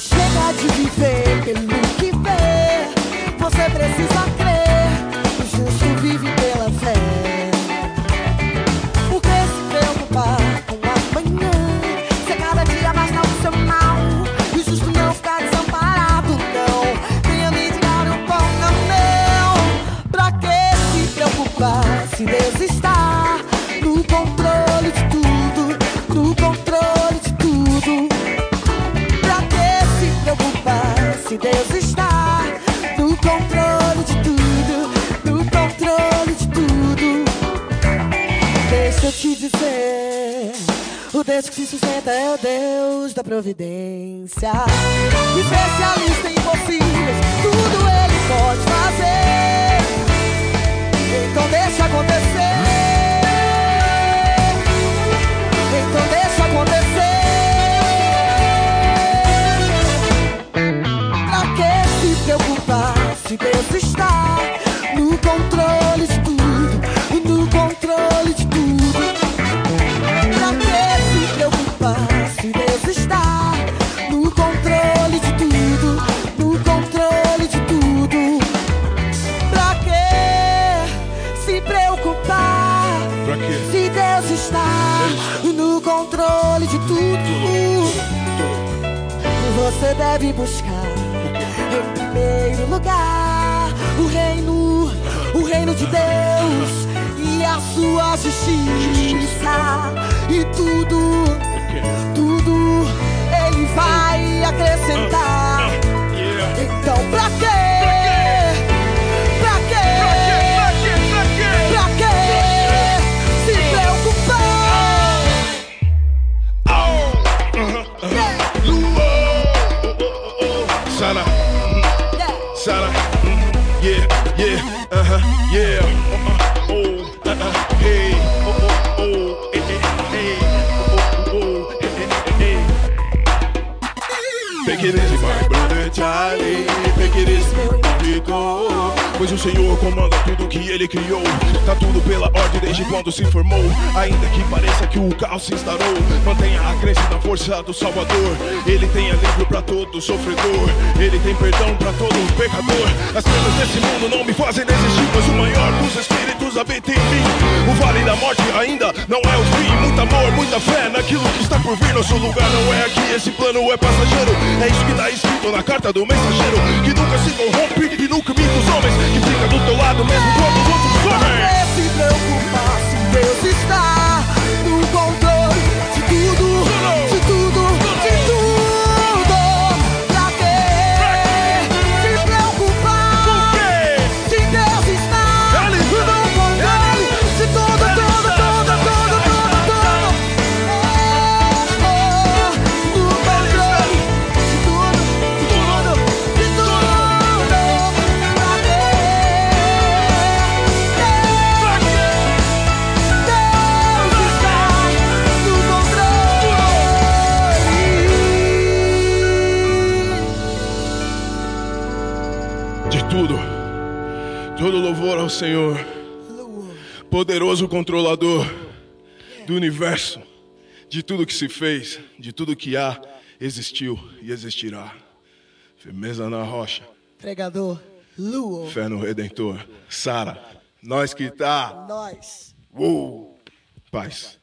Chega de viver se Deus está no controle de tudo, no controle de tudo? Deixa eu te dizer, o Deus que se sustenta é o Deus da providência. Especialista em impossíveis, tudo ele pode fazer. De tudo? Você deve buscar em primeiro lugar o reino, o reino de Deus e a sua justiça e tudo, tudo Ele vai Sana, yeah, yeah, uh huh, yeah, uh, oh, uh, uh, oh, oh, oh, eh, eh, oh, oh, oh, eh, eh, eh, eh. It Pois o Senhor comanda tudo que ele criou. Tá tudo pela ordem desde quando se formou. Ainda que pareça que o caos se instaurou, mantenha a crença na força do Salvador. Ele tem alívio pra todo sofredor. Ele tem perdão pra todo pecador. As coisas desse mundo não me fazem desistir, pois o maior dos espíritos habita em mim. O vale da morte ainda não é o fim. Muito amor, muita fé naquilo que está por vir. Nosso lugar não é aqui, esse plano é passageiro. É isso que tá escrito na carta do mensageiro. Que nunca se corrompe e nunca imita os homens. Que fica do teu lado mesmo quando os outros somem. que se preocupar se Deus está De tudo, todo louvor ao Senhor, poderoso controlador do universo, de tudo que se fez, de tudo que há, existiu e existirá. Firmeza na rocha, Pregador, Luo, fé no Redentor. Sara, nós que tá. nós. Uou, paz.